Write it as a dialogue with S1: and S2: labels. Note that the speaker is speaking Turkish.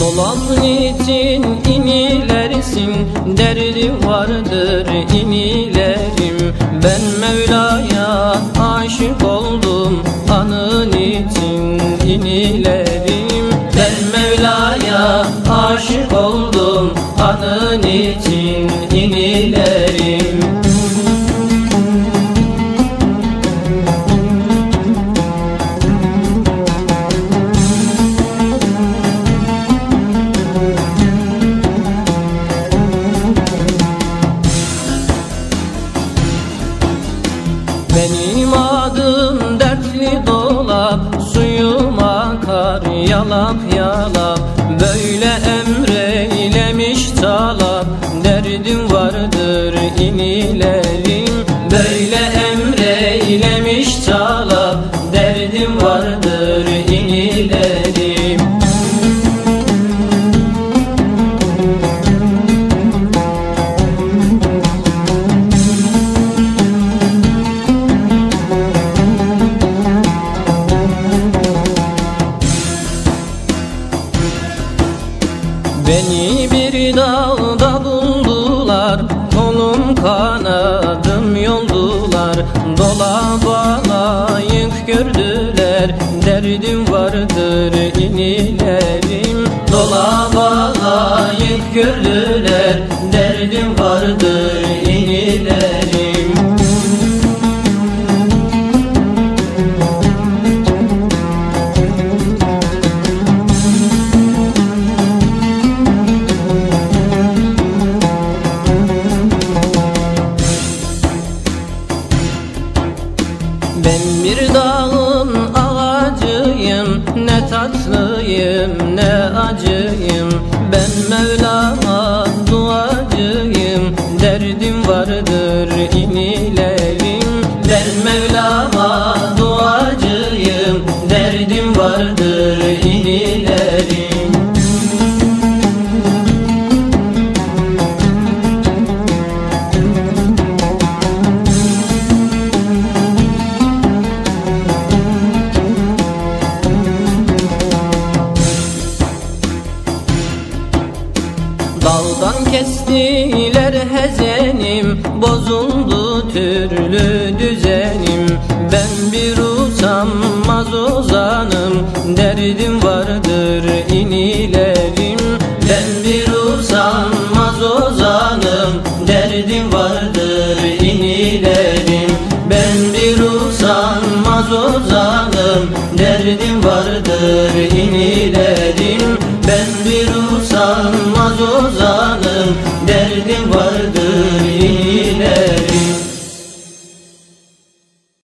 S1: Dolap için inilersin Derdi vardır inilerim Ben Mevla'ya aşık oldum Anın için inilerim Ben Mevla'ya aşık oldum Anın için inilerim yalap yalap Böyle Beni bir dağda buldular Kolum kanadım yoldular. Dola bana yük gördüler Derdim vardır inilerim. Dola bana yük gördüler Derdim vardır Dağın ağacıyım Ne tatlıyım ne acıyım. Ben Mevlam'a duacıyım Derdim vardır inilerim Ben Mevlam'a duacıyım Derdim vardır Daldan kestiler hezenim Bozuldu türlü düzenim. Ben bir usanmaz ozanım Derdim vardır inilerim. Ben bir usanmaz ozanım Derdim vardır inilerim. Ben bir usanmaz ozanım Derdim vardır inilerim. Ben bir usanmaz ozanım Derdim